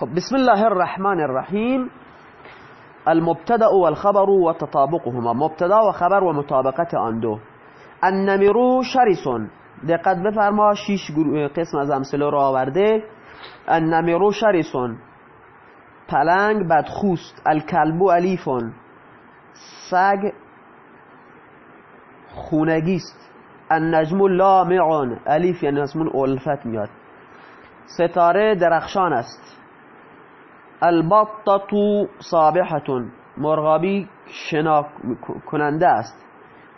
خب بسم الله الرحمن الرحیم. المبتدا والخبر وتطابقهما. مبتدا و خبر و مطابقت آن دو. النمرو شرسون. دقت بفرما شیش قسم از امثله رو آورده. النمرو شرسون. پلنگ بدخوست. الکلبو الیفون سگ خونگیست. النجم لامعون. الیف یعنی اسمون الفت میاد. ستاره درخشان است. البطة صابحة. مرغابی شنا کننده است.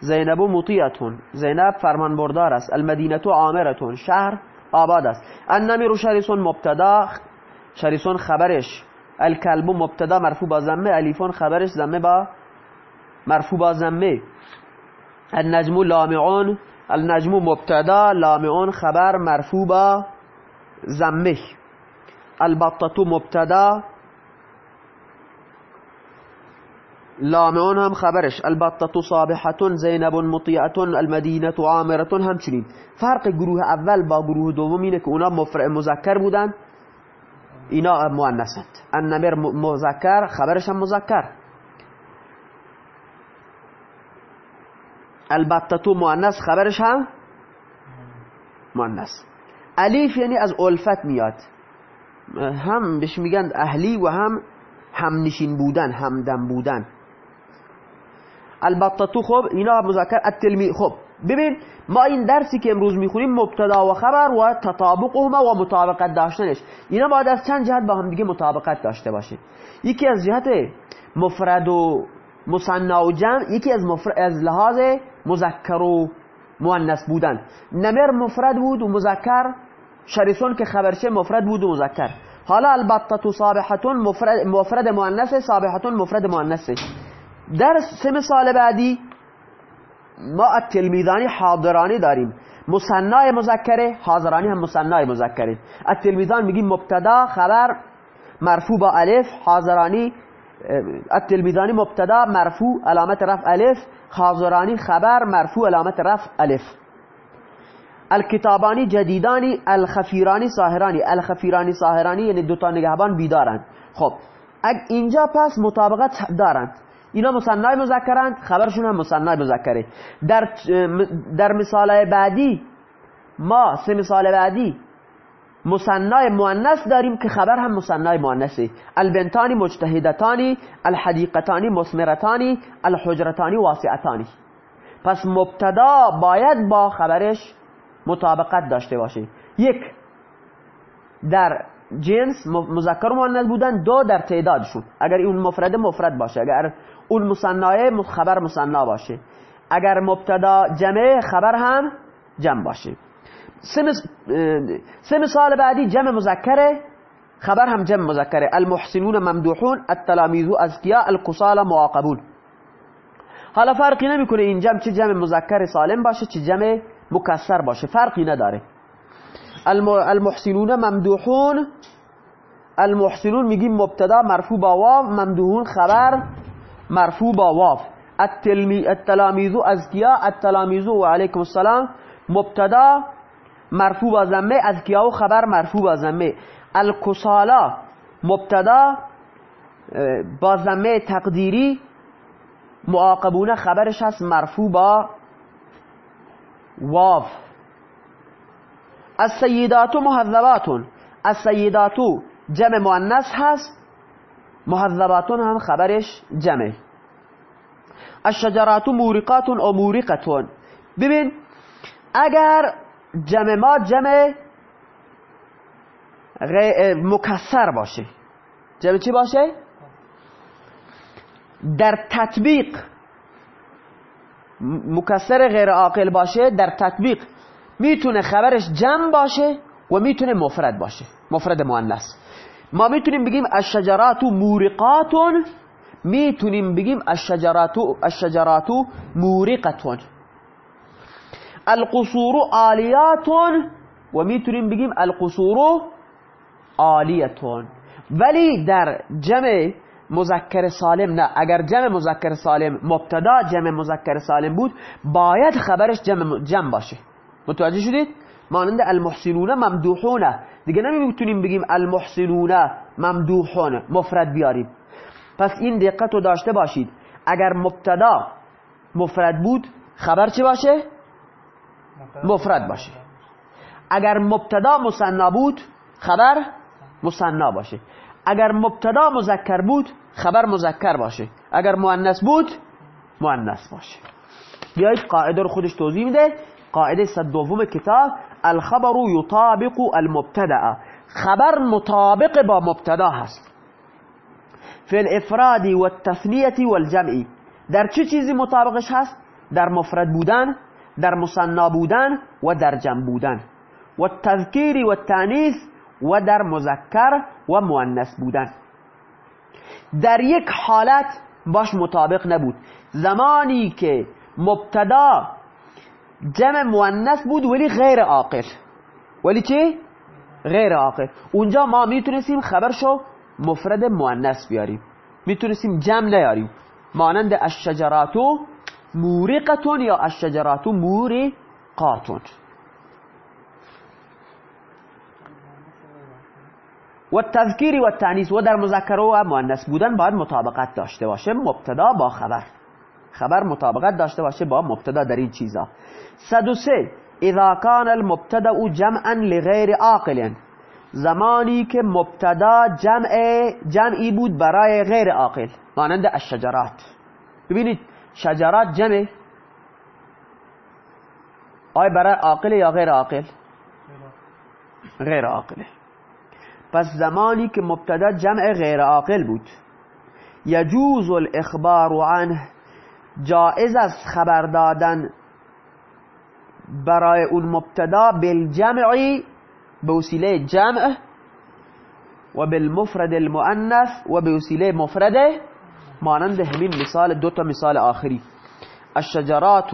زینب مطیعتون زینب فرمان بردار است. المدینه عامرتون شهر آباد است. النمیر شریسون مبتدا. شریسون خبرش. الکلب مبتدا مرفوع با زمه الیفون خبرش زمه با مرفوع با زمه النجم لامعون. النجم مبتدا. لامعون خبر مرفوع با زمه البطة مبتدا. لامعون هم خبرش. البطة صابحة زینب مطیعة المدینه عامرة همچنین. فرق گروه اول با گروه دوم اینه که اونا مذکر بودن. اینا مؤنثند. النمر مذکر خبرش هم مذکر. البطة مؤنث خبرش هم مؤنث. الیف یعنی از الفت میاد. هم بهش میگن اهلی و هم همنشین بودن همدم بودن. البته خب اینا مذکر التلمی خب ببین ما این درسی که امروز می‌خونیم مبتدا و خبر و تطابقهما و مطابقت داشتنش. اینا باید از چند جهت با هم دیگه مطابقت داشته باشه یکی از جهت مفرد و مصنع و جمع یکی از, از لحاظ مذکر و مؤنث بودن. نمر مفرد بود و مذکر شریسون که خبرچه مفرد بود و مذکر. حالا البته صابحتون مفرد, مفرد مؤنث صابحتون مفرد مؤنث در سه مثال بعدی ما التلمیذانی حاضرانی داریم. مصنع مذکره حاضرانی هم مصنع مذکره. التلمیذان میگیم مبتدا خبر مرفوع با الف حاضرانی التلمیذانی مبتدا مرفوع علامت رفع الف حاضرانی خبر مرفوع علامت رفع الف. الکتابانی جدیدانی الخفیرانی ساهرانی. الخفیرانی ساهرانی یعنی دوتا نگهبان بیدارند. خب اینجا پس مطابقت دارند. اینا مصنع مذکرند خبرشون هم مصنع مذکره. در در مثال بعدی ما سه مثال بعدی مصنع مؤنث داریم که خبر هم مصنع مؤنثه. البنتانی مجتهدتانی الحدیقتانی مسمرتانی الحجرتانی واسعتانی. پس مبتدا باید با خبرش مطابقت داشته باشه یک در جنس مذکر مؤنث بودن دو در تعدادشون. اگر اون مفرد مفرد باشه اگر اون مصنعه خبر مصنع باشه. اگر مبتدا جمع خبر هم جمع باشه. سه مثال بعدی جمع مذکره خبر هم جمع مذکره. المحسنون ممدوحون التلامیذ ازکیا القصال معاقبون. حالا فرقی نمی‌کنه این جمع چه جمع مذکر سالم باشه چه جمع مکسر باشه فرقی نداره. المحسنون ممدوحون. المحسنون میگیم مبتدا مرفوع با واو. ممدوحون خبر مرفوع با واو. التلامیذ ازکیا التلامیذ و علیکم السلام. مبتدا مرفوع با ضمه ازکیا و خبر مرفوع با ضمه الکسالا مبتدا با ضمه تقدیری. معاقبونه خبرش هست مرفوع با واو. السیدات محذباتون السیداتو جمع مؤنث هست. محذباتون هم خبرش جمع الشجرات مورقات او مورقتون. ببین اگر جمع ما جمع مکسر باشه. جمع چی باشه؟ در تطبیق مکسر غیر عاقل باشه در تطبیق می‌تونه خبرش جمع باشه و می‌تونه مفرد باشه مفرد مؤنث. ما می‌تونیم بگیم الشجرات مورقاتون می‌تونیم بگیم الشجرات الشجرات مورقتون القصور عالیاتون و می‌تونیم بگیم القصور عالیتون ولی در جمع مذکر سالم نه. اگر جمع مذکر سالم مبتدا جمع مذکر سالم بود باید خبرش جمع, جمع باشه. متوجه شدید؟ مانند المحسنون ممدوحونه دیگه نمی‌تونیم بگیم المحسنون ممدوحون مفرد بیاریم. پس این دقت رو داشته باشید. اگر مبتدا مفرد بود خبر چی باشه؟ مفرد باشه. اگر مبتدا مصنا بود خبر مصنا باشه. اگر مبتدا مذکر بود خبر مذکر باشه. اگر مؤنث بود مؤنث باشه. بیایید قاعده رو خودش توضیح میده. قاعده صد دوم کتاب الخبر یطابق المبتدا. خبر مطابق با مبتدا هست. فی الافراد و التثنیه والجمع در چه چیزی مطابقش هست؟ در مفرد بودن در مصنا بودن و در جمع بودن. و تذکیری و تانیث و در مذکر و مؤنث بودن. در یک حالت باش مطابق نبود. زمانی که مبتدا جمع مؤنث بود ولی غیر عاقل. ولی چی؟ غیر عاقل. اونجا ما می‌تونستیم خبرشو مفرد مؤنث بیاریم. می‌تونستیم جمع نیاریم. مانند الشجراتو مورقتون یا الشجراتو مورقاتون. و تذکیری و تعنیس و در مذکر و مؤنث بودن باید مطابقت داشته باشه مبتدا با خبر. خبر مطابقت داشته باشه با مبتدا در این چیزا. 103 اذا کان المبتدا جمعا لغیر عاقل. زمانی که مبتدا جمع جمعی بود برای غیر عاقل مانند الشجرات. ببینید شجرات جمع. آیا برای عاقل یا غیر عاقل؟ غیر عاقله پس زمانی که مبتدا جمع غیر عاقل بود. یجوز الاخبار عنه جائز از خبر دادن برای اون مبتدا بالجمعی به وسیله جمع و بالمفرد المؤنث و به وسیله مفرد مانند همین مثال دو تا مثال آخری. الشجرات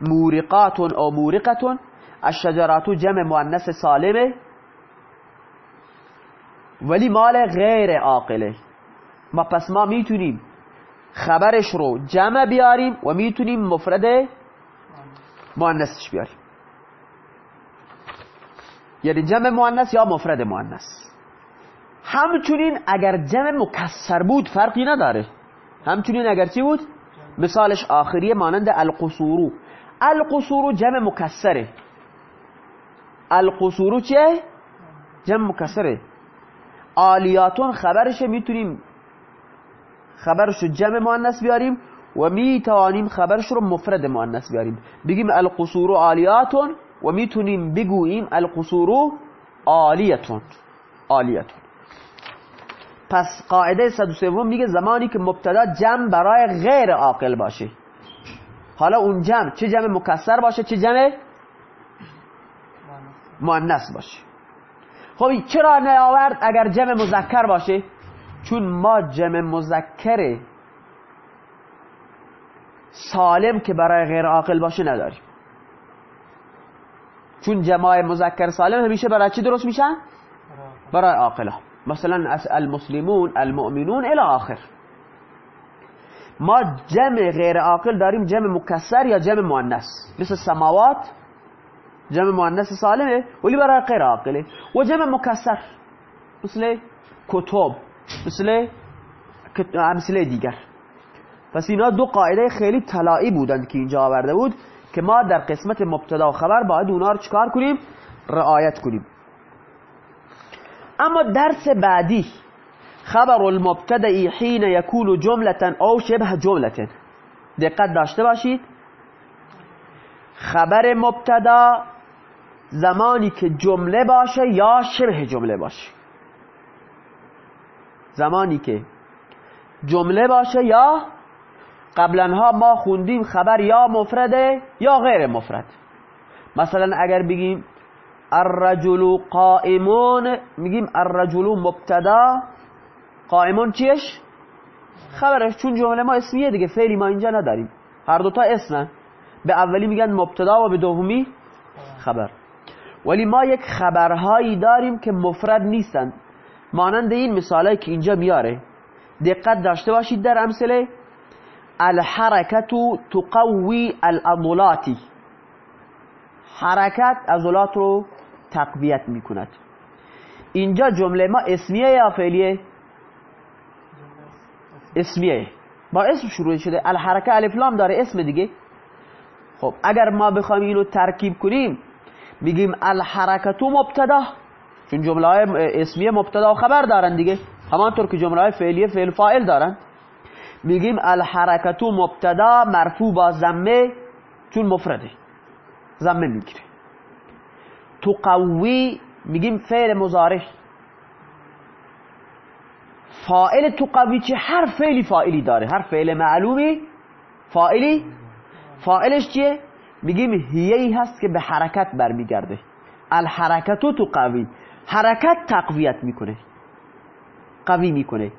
مورقات أو مورقة الشجرات جمع مؤنث سالمه ولی مال غیر عاقله. ما پس ما می‌تونیم خبرش رو جمع بیاریم و می‌تونیم مفرد مؤنثش بیاریم. یعنی جمع مؤنث یا مفرد مؤنث. همچنین اگر جمع مکسر بود فرقی نداره. همچنین اگر چی بود؟ مثالش آخریه مانند القصورو. القصورو جمع مکسره. القصورو چه؟ جمع مکسره. آلیاتون خبرش می‌تونیم خبرش رو جمع مؤنث بیاریم و می‌توانیم خبرش رو مفرد مؤنث بیاریم. بگیم القصور آلیاتون و می‌تونیم بگوییم القصور آلیتون. آلیتون. پس قاعده 103 میگه زمانی که مبتدا جمع برای غیر عاقل باشه. حالا اون جمع چه جمع مکسر باشه چه جمع؟ مؤنث باشه. خب چرا نیاورد؟ اگر جمع مذکر باشه. چون ما جمع مذکر سالم که برای غیر عاقل باشه نداریم. چون جمع مذکر سالم همیشه برای چی درست میشن؟ برای عاقله مثلا المسلمون المؤمنون الى آخر. ما جمع غیر عاقل داریم جمع مکسر یا جمع مؤنث. مثل سماوات جمع مؤنث سالمه ولی برای غیر عاقله. و جمع مکسر مثل کتب مثل امثله دیگر. پس اینا دو قاعده خیلی طلایی بودند که اینجا آورده بود که ما در قسمت مبتدا و خبر باید اونا رو چکار کنیم؟ رعایت کنیم. اما درس بعدی خبر المبتدعی حین یکون جملتا او شبه جملتا دقت داشته باشید. خبر مبتدا زمانی که جمله باشه یا شبه جمله باشه. زمانی که جمله باشه یا قبلا ما خوندیم خبر یا مفرده یا غیر مفرد. مثلا اگر بگیم الرجل قائمون میگیم الرجل مبتدا. قائمون چیش؟ خبرش چون جمله ما اسمیه دیگه فعلی ما اینجا نداریم. هر دوتا اسمن به اولی میگن مبتدا و به دومی خبر. ولی ما یک خبرهایی داریم که مفرد نیستند. مانند این مثالی که اینجا میاره. دقت داشته باشید در امثله. الحرکت تقوی العضلات حرکت عضلات رو تقویت می‌کند. اینجا جمله ما اسمیه یا فعلیه؟ اسمیه. با اسم شروع شده. الحرکه الفلام داره. اسم دیگه. خب اگر ما بخوایم اینو ترکیب کنیم میگیم الحرکتو مبتدا. چون جمله های اسمیه مبتدا و خبر دارن دیگه. همانطور که جمله های فعلیه فعل فاعل دارن. میگیم الحرکتو مبتدا مرفوع با زمه چون مفرده. زمه می‌گیره. تو قوی میگیم فعل مزارع فائل تو قوی چه؟ هر فعلی فائلی داره. هر فعل معلومی فائلی فائلش چیه؟ میگیم هیهی هست که به حرکت برمیگرده. الحرکتو تو قوی. حرکت تقویت می‌کنه. قوی می‌کنه.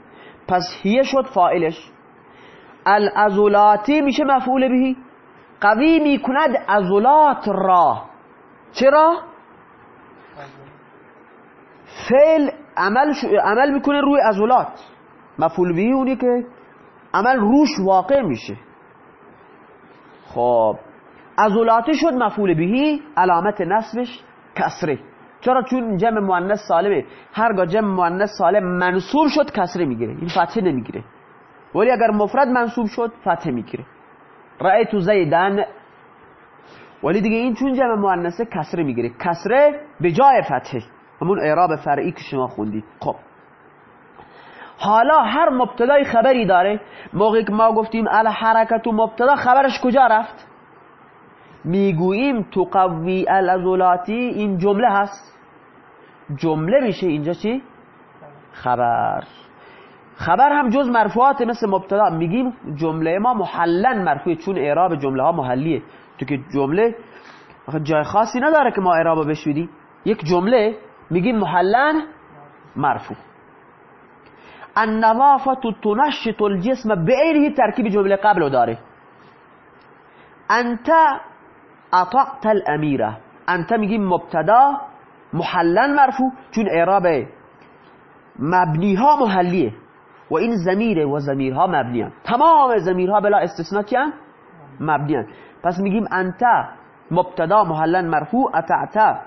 پس هیه شد فائلش الازولاتی میشه مفعول بهی قوی می‌کند ازولات را. چرا؟ فعل عمل, عمل می‌کنه روی ازولات مفعول بهی اونی که عمل روش واقع میشه. خب. ازولاتی شد مفعول بهی علامت نصبش کسره. چرا؟ چون جمع مؤنث سالمه. هرگاه جمع مؤنث سالم منصوب شد کسره می‌گیره. این فتحه نمی‌گیره. ولی اگر مفرد منصوب شد فتحه می‌گیره. رأیتو زیدن. ولی دیگه این چون جمع مؤنثه کسره می‌گیره. کسره به جای فتحه. همون اعراب فرعی که شما خوندید خب. حالا هر مبتدای خبری داره. موقعی که ما گفتیم الحرکت و مبتدا خبرش کجا رفت؟ می‌گوییم تو قوی الازولاتی این جمله هست. جمله میشه اینجا چی؟ خبر. خبر هم جز مرفوعات مثل مبتدا. میگیم جمله ما محلن مرفوعه چون اعراب جمله ها محلیه. تو که جمله جای خاصی نداره که ما اعراب بشویدیم یک جمله میگیم محلن مرفوع. النظافت تنشط الجسم بعینه ترکیب جمله قبل داره. انت اطعت الامیره انت میگیم مبتدا محلن مرفوع چون اعراب مبنی ها محلیه و این زمیره و زمیرها مبنیان تمام زمیرها بلا استثناء کیان؟ مبنیان. پس میگیم انت مبتدا محلن مرفوع اتعت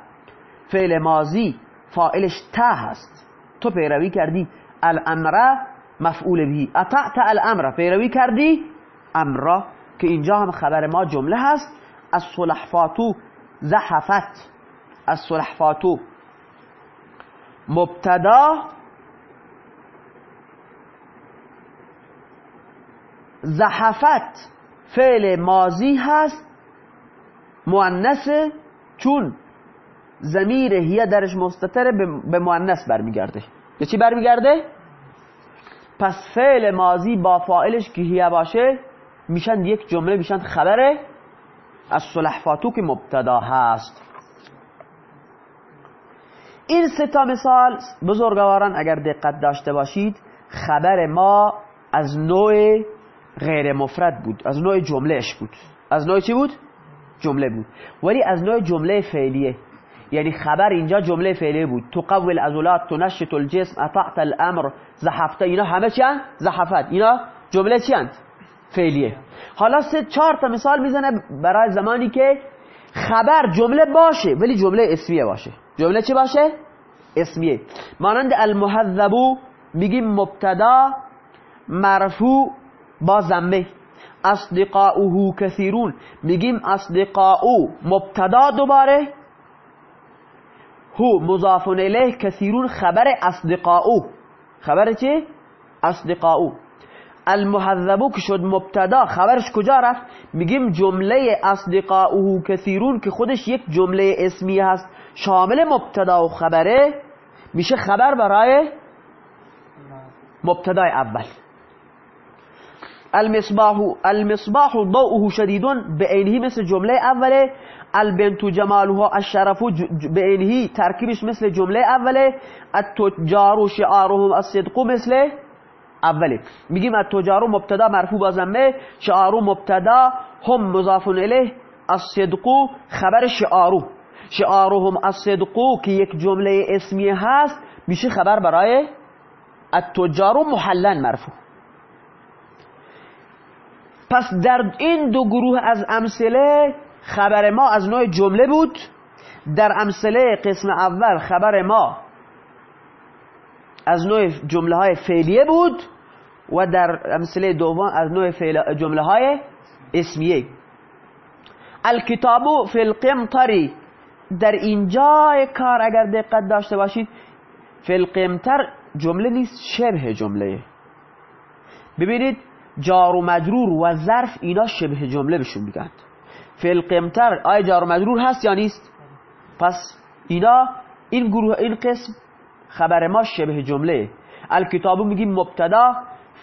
فعل ماضی. فائلش تا هست. تو پیروی کردی. الامره مفعول بهی اطعت الامر. پیروی کردی. امره که اینجا هم خبر ما جمله هست. از صلحفاتو زحفت. از مبتدا زحفت. فعل ماضی هست. مؤنثه چون زمیر هیه درش مستتره به مؤنث برمیگرده. به چی برمیگرده؟ پس فعل ماضی با فاعلش که هیه باشه میشن یک جمله میشن خبره. از صلحفاتو که مبتدا هست این سه تا مثال بزرگواران اگر دقت داشته باشید خبر ما از نوع غیر مفرد بود از نوع جملهش بود از نوع چی بود؟ جمله بود ولی از نوع جمله فعلیه یعنی خبر اینجا جمله فعلیه بود تو قول ازولات تو نشت الجسم اطعت الامر زحفته اینا همه چی؟ زحفت اینا جمله چی؟ فعلیه. حالا سه چهار تا مثال می‌زنه برای زمانی که خبر جمله باشه ولی جمله اسمیه باشه. جمله چی باشه؟ اسمیه. مانند المحذبو میگیم مبتدا مرفوع با زمه اصدقاؤه کثیرون. میگیم اصدقاؤ مبتدا دوباره. هو مضاف الیه کثیرون خبر اصدقاؤ. خبر چی؟ اصدقاؤ. المحذبو که شد مبتدا. خبرش کجا رفت؟ میگیم جمله اصدقاؤه کثیرون که خودش یک جمله اسمی هست. شامل مبتدا و خبره میشه خبر برای مبتدای اول. المصباح المصباح ضوءه شدید به عینه مثل جمله اوله. البنت جمالها الشرف به عینه ترکیبش مثل جمله اوله. التجار شعارهم الصدق مثل اوله میگیم التجار مبتدا مرفوع با ضمه شعار مبتدا هم مضاف الیه الصدق خبر شعارو. شعارهم الصدق که یک جمله اسمی هست میشه خبر برای التجار محلن مرفوع. پس در این دو گروه از امثله خبر ما از نوع جمله بود. در امثله قسم اول خبر ما از نوع جمله های فعلیه بود و در امثله دوم از نوع جمله های اسمیه. الکتابو فی القمطری در اینجا کار اگر دقت داشته باشید فی القمطر جمله نیست شبه جمله. ببینید جار و مجرور و ظرف اینا شبه جمله بهشون میگن. فی القمطر آیا جار و مجرور هست یا نیست؟ پس اینا این گروه این قسم خبر ما شبه جمله. الکتابو میگیم مبتدا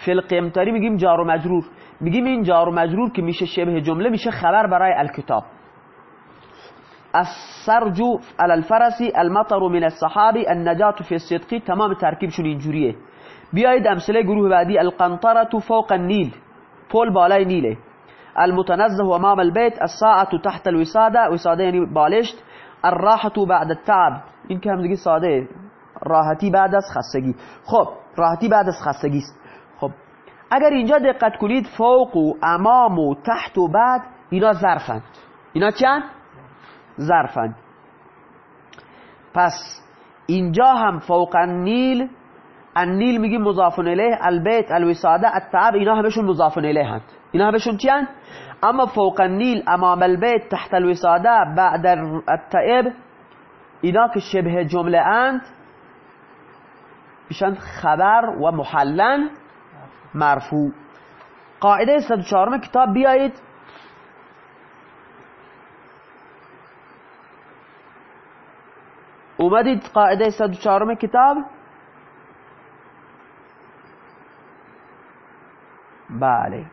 القمطری میگیم جار و مجرور. میگیم این جار و مجرور که میشه شبه جمله میشه خبر برای الکتاب. السرجو على الفرسی المطر من الصحابی النجات فی الصدقی تمام ترکیبشون اینجوریه. بیایید امثله گروه بعدی. القنطرة فوق النیل پول بالای نیله. المتنزه امام البيت الساعة تحت الوسادة وساده یعنی بالشت. الراحة بعد التعب. این که همزگی ساده. راحتی بعد از خستگی. خب راحتی بعد از خستگی است. خب اگر اینجا دقت کنید فوق و امام و تحت و بعد اینا ظرفند. اینا چند؟ ظرفند. پس اینجا هم فوق النیل النیل میگیم مضاف الیه البیت الوساده التعب اینا همشون مضاف الیه هست اینا همشون چی اما فوق النیل امام البیت تحت الوساده بعد التعب اینا که شبه جمله اند میشن خبر و محلن مرفوع. قاعده 104 کتاب بیایید. اومدید قاعده 104 کتاب. بله.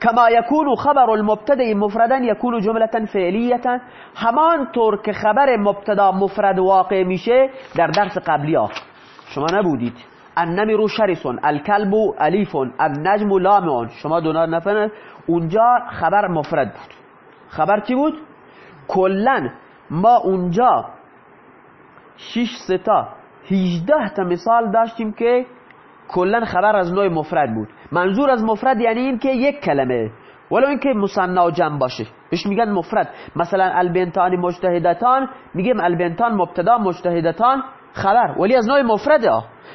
كما يكون خبر المبتدا مفردا يكون جملة فعلية همان طور که خبر مبتدا مفرد واقع میشه در درس قبلی ها شما نبودید. النمر شرسون الکلب الیفون النجم لامعون. شما دونا نفن اونجا خبر مفرد بود. خبر چی بود؟ کلن ما اونجا 6 ستا 18 تا مثال داشتیم که کلا خبر از نوع مفرد بود. منظور از مفرد یعنی این که یک کلمه ولو اینکه مصنع و جمع باشه. بهش میگن مفرد. مثلا البنتان مجتهدتان میگیم البنتان مبتدا مجتهدتان خبر. ولی از نوع مفرده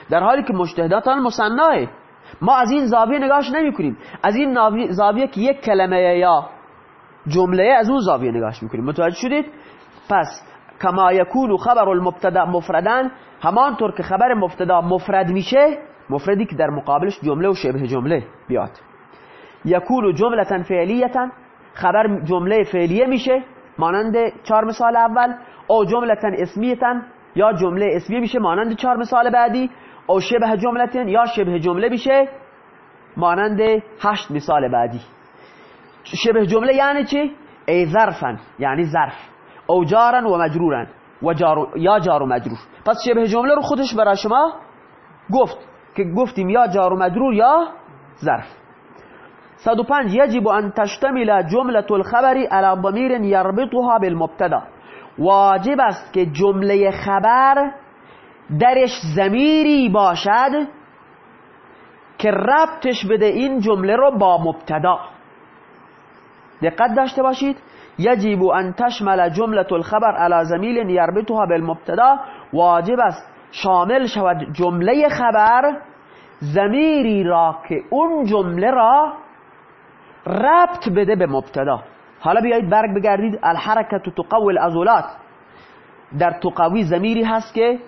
در حالی که مجتهدتان مصنعه. ما از این زاویه نگاهش نمی کنیم. از این زاویه که یک کلمه یا جمله از اون زاویه نگاهش می‌کنیم متوجه شدید؟ پس کما یکون خبر المبتدا مفردن همانطور که خبر مبتدا مفرد میشه مفردی که در مقابلش جمله و شبه جمله بیاد. یکون جمله فعلیه خبر جمله فعلیه میشه مانند چهار مثال اول او جمله اسمیه یا جمله اسمیه میشه مانند چهار مثال بعدی او شبه جمله یا شبه جمله میشه مانند هشت مثال بعدی. شبه جمله یعنی چی؟ ای ظرفن یعنی ظرف. او جارن و مجرورن. و جار یا جار و مجرور. پس شبه جمله رو خودش برای شما گفت که گفتیم یا جار و مجرور یا ظرف. 105 یجب ان تشتمل جمله الخبر على ضمیر يربطها بالمبتدا. واجب است که جمله خبر درش زمیری باشد که ربطش بده این جمله رو با مبتدا. دقت داشته باشید. یجب ان تشمل جمله الخبر على زمیل یربطها بالمبتدا. واجب است شامل شود جمله خبر زمیری را که اون جمله را ربط بده به مبتدا. حالا بیایید برگ بگردید. الحرکت تقوی الازولات در تقوی زمیری هست که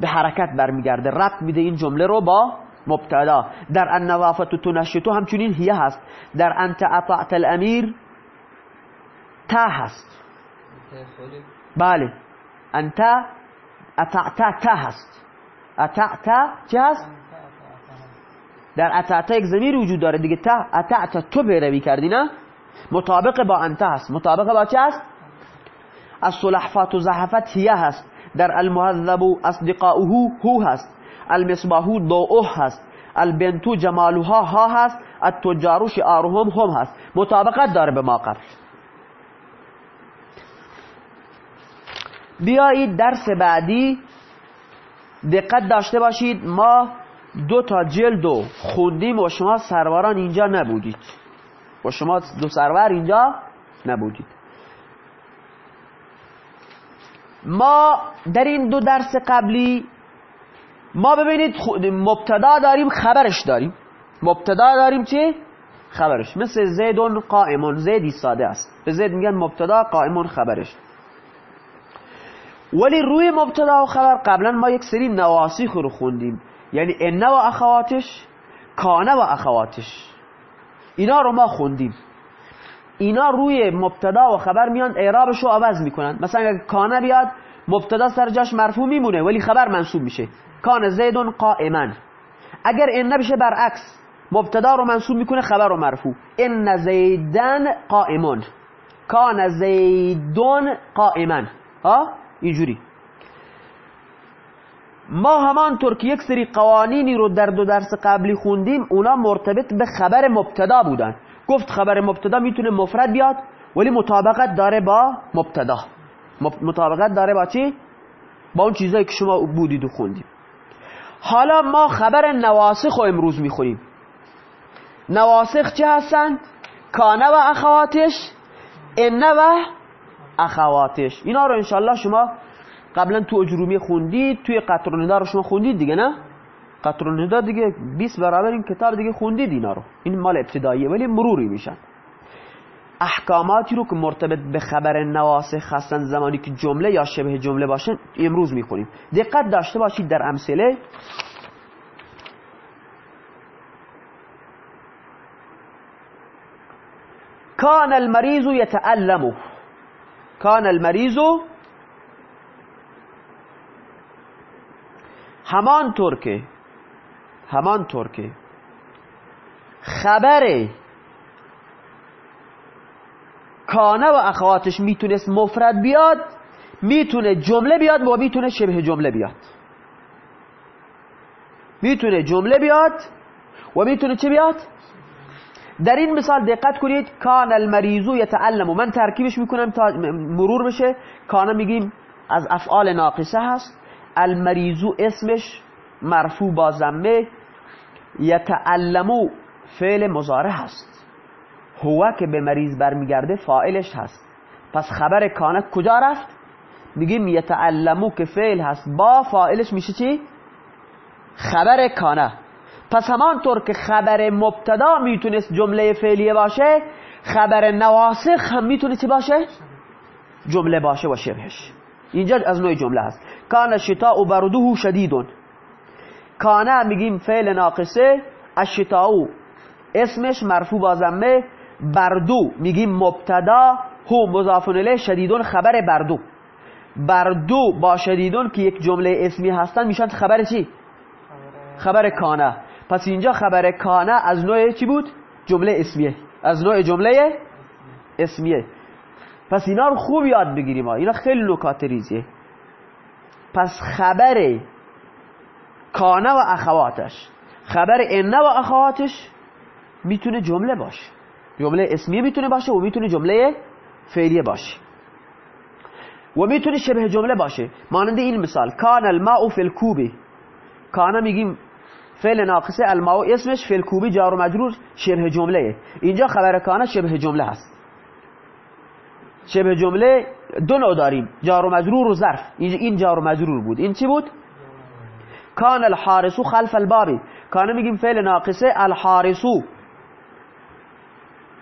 به حرکت برمیگرده. ربط میده این جمله رو با مبتدا. در النوافت تنشتو همچنین هیه هست. در انت اطعت الامیر تا هست. بله. انت اطعت تا هست. اطعت چه هست؟ در اطعت یک زمیر وجود داره. دیگه تا اطعت تو پیروی کردی نه؟ مطابق با انت هست. مطابق با چه هست؟ الصلحفات و زحفت هیه هست. در المهذب اصدقاؤه هو هست. المصباح ضوءه هست. البنتو جمالها ها هست. التجار شعارهم هم هست. مطابقت داره به ما قبل. بیایید درس بعدی دقت داشته باشید. ما دو تا جلدو خوندیم و شما سرواران اینجا نبودید. با شما دو سرور اینجا نبودید. ما در این دو درس قبلی ما ببینید مبتدا داریم خبرش داریم. مبتدا داریم چی؟ خبرش. مثل زیدون قائمون زیدی ساده است. به زید میگن مبتدا قائمون خبرش. ولی روی مبتدا و خبر قبلا ما یک سری نواسیخ رو خوندیم. یعنی انه و اخواتش کانه و اخواتش. اینا رو ما خوندیم. اینا روی مبتدا و خبر میان اعرابش رو عوض می‌کنن. مثلا اگه کانه بیاد مبتدا سر جاش مرفوع میمونه ولی خبر منصوب میشه. کان زیدون قائما اگر ان بشه برعکس مبتدا رو منصوب می‌کنه خبر رو مرفوع. ان زیدن قائمون کان زیدون قائما ها؟ اینجوری. ما همانطور که یک سری قوانینی رو در دو درس قبلی خوندیم اونا مرتبط به خبر مبتدا بودن. گفت خبر مبتدا می‌تونه مفرد بیاد ولی مطابقت داره با مبتدا. مطابقت داره با چی؟ با اون چیزایی که شما بودید و خوندیم حالا ما خبر نواسخ رو امروز می‌خونیم. نواسخ چه هستند؟ کانه و اخواتش انه و اخواتش. اینا رو انشالله شما قبلا تو اجرومی خوندید توی قطر ندا رو شما خوندید دیگه نه؟ قطر ندا دیگه 20 برابر این کتاب دیگه خوندید اینا رو. این مال ابتداییه ولی مروری میشن. احکاماتی رو که مرتبط به خبر نواسخ هستن زمانی که جمله یا شبه جمله باشن امروز می‌خونیم. دقت داشته باشید در امثله. کان المریض یتعلم کان المریض همانطور که همانطور که خبر کانه و اخواتش می‌تونست مفرد بیاد می‌تونه جمله بیاد و می‌تونه شبه جمله بیاد. می‌تونه جمله بیاد و می‌تونه چه بیاد؟ در این مثال دقت کنید کان المریضو یتعلم. من ترکیبش می‌کنم تا مرور بشه. کان میگیم از افعال ناقصه هست. المریضو اسمش مرفوع با زمه یتعلمو فعل مزاره هست. هو که به مریض برمیگرده فائلش هست. پس خبر کانه کجا رفت؟ میگیم یتعلمو که فعل هست. با فائلش میشه چی؟ خبر کانه. پس همانطور که خبر مبتدا می‌تونست جمله فعلیه باشه خبر نواسخ هم می‌تونه چی باشه؟ جمله باشه و شبهش. اینجا از نوع جمله هست. کان شتاء بردوه شدیدون. کانه میگیم فعل ناقصه الشتاء اسمش مرفوع با ضمه. بردو میگیم مبتدا هو مضاف الیه شدیدون خبر بردو بردو با شدیدون که یک جمله اسمی هستن میشن خبر چی؟ خبر کانه. پس اینجا خبر کانه از نوع چی بود؟ جمله اسمیه. از نوع جمله اسمیه. پس اینا رو خوب یاد بگیریم اینا خیلی نکات ریزیه پس خبر کانه و اخواتش. خبر انه و اخواتش می‌تونه جمله باشه. جمله اسمیه می‌تونه باشه و می‌تونه جمله فعلیه باشه. و می‌تونه شبه جمله باشه. مانند این مثال کان الماء فی الکوب. کان میگیم فعل ناقصه الماء اسمش فی جار و مجرور شبه جمله اینجا خبر کان شبه جمله هست. شبه جمله دو نوع داریم جار و مجرور و ظرف. این جار و مجرور بود. این چی بود؟ کان الحارسو خلف البابی کان میگیم فعل ناقصه الحارسو.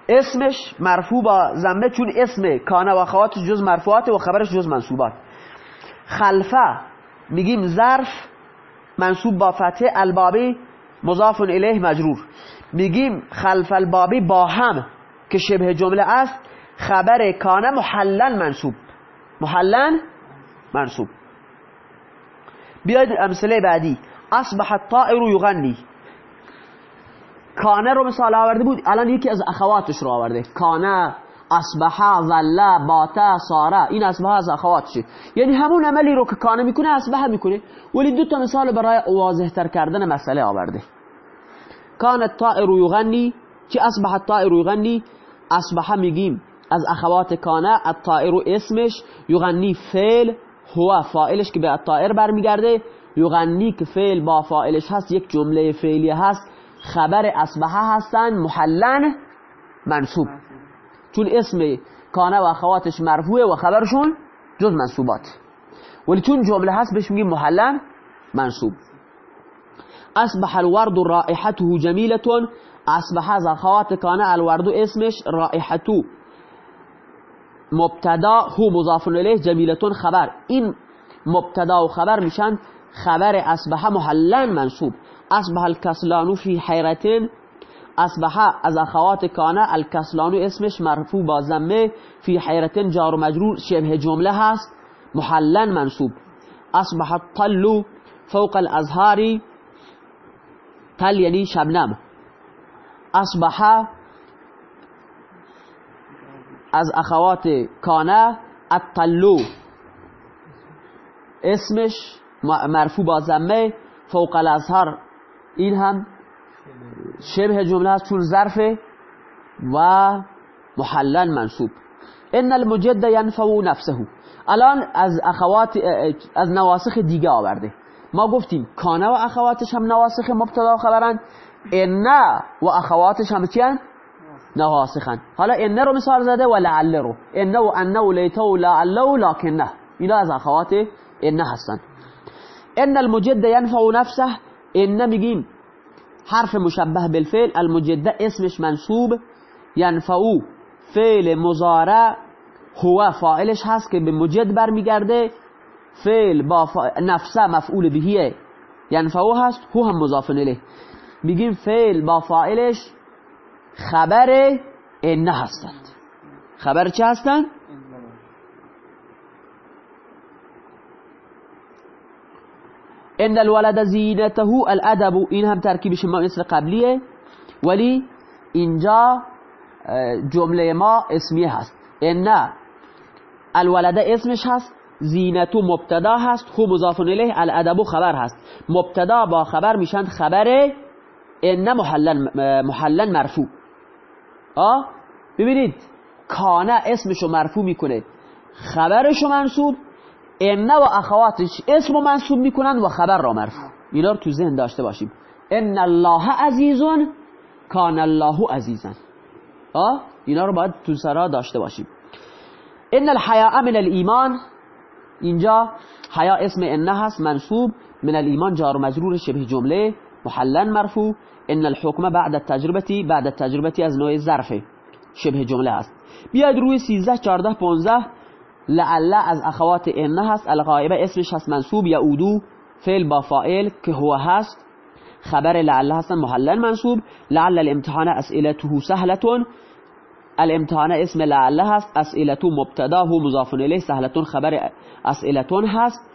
اسمش مرفوع با زمه چون اسم کان و خواتش جز مرفوعات و خبرش جز منصوبات. خلفه میگیم ظرف منصوب با فتح البابی مضاف الیه مجرور. میگیم خلف البابی با هم که شبه جمله است. خبر کانه محلن منصوب. محلن منصوب. بیاید امثله بعدی. اصبح الطائر یغنی. کانه رو مثال آورده بود. الان یکی از اخواتش رو آورده. کانه اصبح ظل باتا ساره. این اصبح از اخواتشه یعنی همون عملی رو که کانه می‌کنه اصبح می‌کنه. ولی دو تا مثال برای واضح تر کردن مسئله آورده. کان الطائر یغنی. چی اصبح الطائر یغنی؟ اصبح میگیم از اخوات کانه الطائر اسمش. یغنی فعل هو فائلش که به الطائر برمیگرده. یغنی که فعل با فائلش هست یک جمله فعلی هست. خبر اصبحه هستن محلن منصوب. چون اسم کانه و اخواتش مرفوعه و خبرشون جز منصوبات. ولی چون جمله هست بهش میگیم محلن منصوب. اصبح الورد رائحته جمیلتون اصبح از اخوات کانه الورد اسمش رائحتو. مبتدا هو مضاف الیه جمیلتون خبر. این مبتدا و خبر میشن خبر اصبح محلن منصوب. اصبح الکسلانو فی حیرتن اصبح از اخوات کانه الکسلانو اسمش مرفوع با زمه فی حیرتن جار و مجرور شبه جمله هست. محلن منصوب. اصبح الطلو فوق الازهاری تل یعنی شبنم. اصبح از اخوات کانه الطلو اسمش مرفوع با زمه فوق الازهر. این هم شبه جمله است چون ظرفه و محلن منصوب. ان المجد ينفو نفسه. الان از اخوات از نواسخ دیگه آورده. ما گفتیم کانه و اخواتش هم نواسخ مبتدا و خبرن. ان و اخواتش هم چیان نواسخن. حالا ان رو مثال زده و لعل رو. ان و ان و لیت و لعل و لکنه اینا از اخوات ان هستن. إن المجد ينفع نفسه. إن میگیم حرف مشبه بالفعل. المجد اسمش منصوب. ينفعو فعل مزارع هو فاعلش هست که به مجد برمیگرده. فعل با نفسه مفعول بهیه ینفعو هست. هو هم مضاف الیه. میگیم فعل با فاعلش خبر ان هستند. خبر چه هستند؟ ان الولد زینته الادب این هم ترکیبش ما مثل قبلیه. ولی اینجا جمله ما اسمیه هست. ان الولد اسمش هست زینتو مبتدا هست خو مضاف الیه الادب خبر هست. مبتدا با خبر میشن خبر ان محلن محلن مرفوع. آه ببینید کانه اسمشو مرفوع می‌کنه. خبرشو منصوب ان و اخواتش اسمو منصوب می‌کنن و خبر را مرفوع. اینا رو تو ذهن داشته باشیم. ان الله عزیزون کان الله عزیزا آه اینا رو باید تو سرا داشته باشیم. ان الحیاء من الایمان اینجا حیا اسم ان هست منصوب. من الایمان جار مجرور شبه جمله محلن مرفوع. إن الحكم بعد التجربة بعد التجربة از نوع ظرفه شبه جمله هست بیاید روی 13 14 15 لعل از اخوات ان هست. الغائبه اسمش هست منصوب یعودو فعل با فاعل که هو هست. خبر لعل هستن محلن منصوب. لعل الامتحان اسئلته سهلتون. الامتحان اسم لعل هست. اسئلتو مبتدا هو مضاف الیه سهلتون خبر اسئلتون هست.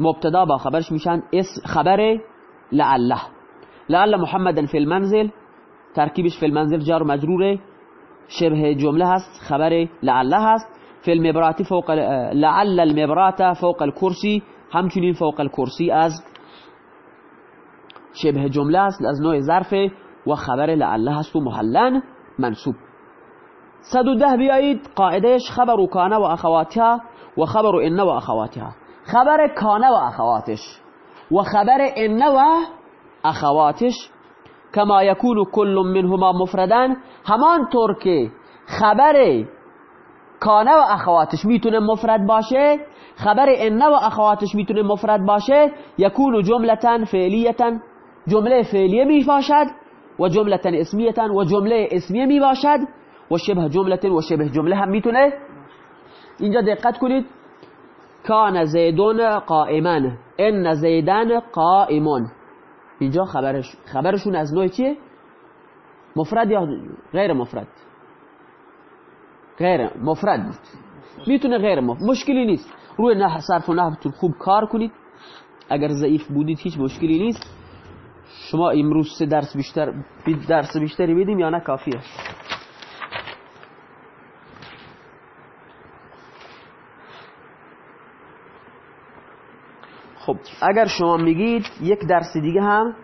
مبتدا با خبرش میشن اس خبر لعله لعل محمد فی المنزل ترکیبش فی المنزل جار مجرور شبه جملة هست خبر لعله هست. فی المبراتی فوق لعل المبرات فوق الكرسی همچنین فوق الكرسی از شبه جملة است از نوع ظرف و خبر لعله هست و محلن منصوب. 110 بیایید قاعدهش خبر کانه و اخواتها و خبر ان و اخواتها. خبر کانه و اخواتش و خبر ان و أخواتش کما یکون کل منهما مفردن همان طور که خبر کانه و اخواتش میتونه مفرد باشه خبر ان و اخواتش میتونه مفرد باشه یکون جملتا فعلیتا جمله فعلیه می باشد و جملتا اسمیتا و جمله اسمیه می باشد و شبه جمله و شبه جمله هم میتونه. اینجا دقت کنید. کان زیدون قائما ان زیدن قائمون. اینجا خبرش خبرشون از نوع چیه؟ مفرد یا غیر مفرد؟ غیر مفرد بود. می‌تونه غیر مفرد مشکلی نیست. روی نه صرف و نحوتون خوب کار کنید. اگر ضعیف بودید هیچ مشکلی نیست. شما امروز سه درس بیشتر درس بیشتری بدیم یا نه؟ کافیه. خب اگر شما میگید یک درس دیگه هم